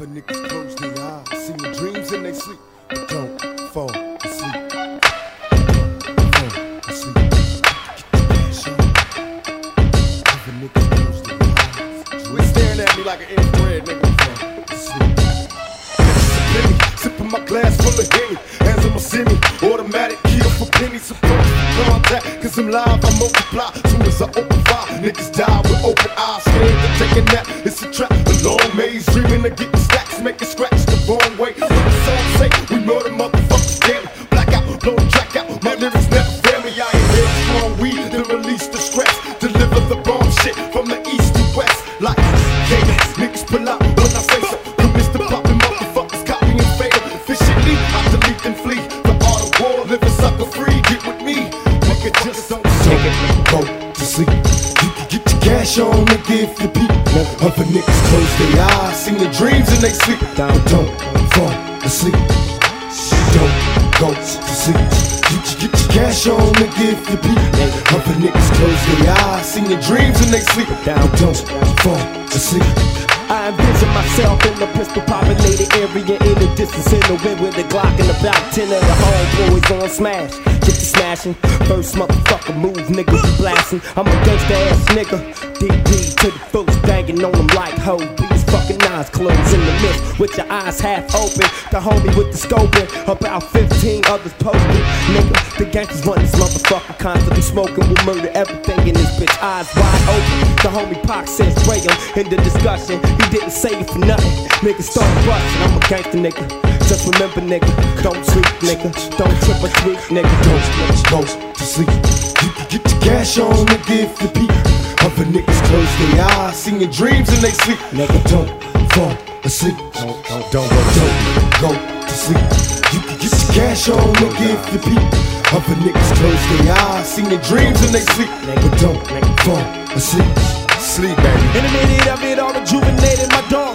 Other niggas close their eyes, see your dreams in they sleep, but don't fall asleep. They're staring at me like an infrared nigga. Fall asleep. Sipping my glass full of Henny. Hands on my semi, automatic Approach contact, cause I'm live, I multiply. Soon as I open fire, niggas die with open eyes. Scared to take a nap, it's a trap. A long maze, dreaming of getting stacks, making scratch the wrong way. What the song say, we murder motherfuckers, damn it. Black out, blow the track out. My lyrics never fail me. I inhale strong weed nigga, if you peep. Other niggas close their eyes, sing your dreams and they sleep. But don't fall asleep. Don't go to sleep. You can get your cash on, nigga, if you peep. Other niggas close their eyes, sing your dreams and they sleep. But don't fall asleep. I envision myself in the pistol populated area in the distance in the wind with a Glock and about 10 of the homeboys on smash. Get to smashing, first motherfucker move, nigga, blasting. I'm a gangsta ass nigga, DD to the fullest, banging on them like hoe. Fucking eyes closed in the mist with your eyes half open. The homie with the scoping, about 15 others posted. Nigga, the gangsters run this motherfucker constantly smoking. Will murder everything in this bitch, eyes wide open. The homie Pac says spray him in the discussion. He didn't say it for nothing. Nigga start busting. I'm a gangster nigga. Just remember, nigga, don't sleep, nigga. Don't trip or tweak, nigga. Don't go to sleep. You can get your cash on, nigga, if you peep. Other niggas close their eyes, your dreams and they sleep. Nigga, don't fall asleep. Don't, don't, don't don't go to sleep. You can get your cash on, nigga, if you peep. Other niggas close their eyes, your dreams and they sleep. But don't fall asleep. sleep, baby. In a minute of it all rejuvenated, my dog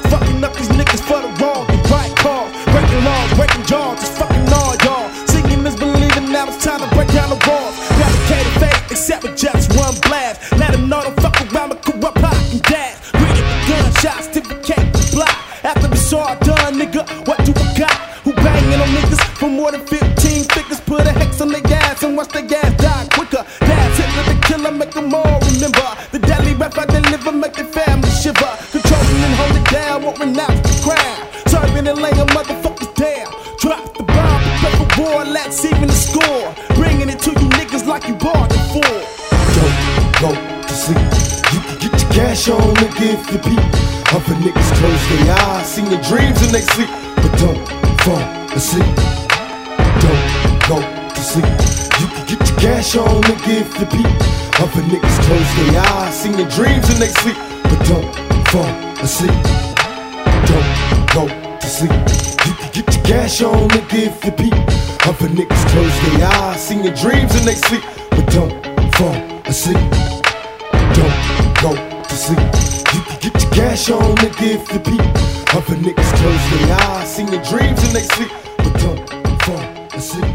it, gunshots, typicate the block. After it's all done, nigga, what do we got? Who banging on niggas for more than 15 figures? Put a hex on their gas and watch their gas die quicker. That's it, let the killer make them all remember. The deadly rap I deliver make their family shiver. Controlling and holding down, won't renounce the crown. Serving and laying motherfuckers down. Drop the bomb, prepare for war, let's even the score. Bringing it to you niggas like you bought it for. Don't go to sleep. You can get cash on, nigga, if you peep. Other niggas close their eyes, sing your dreams and they sleep. But don't fall asleep. Don't go to sleep. You can get your cash on, nigga, if you peep. Other niggas close their eyes, sing your dreams and they sleep. But don't fall asleep. Don't go to sleep. You can get your cash on, nigga, if you peep. Other niggas close their eyes, sing your dreams and they sleep. But don't fall asleep. Don't go sleep. You can get your cash on, nigga, if you peep. Other niggas close their eyes, seen your dreams in their sleep. But don't fall asleep.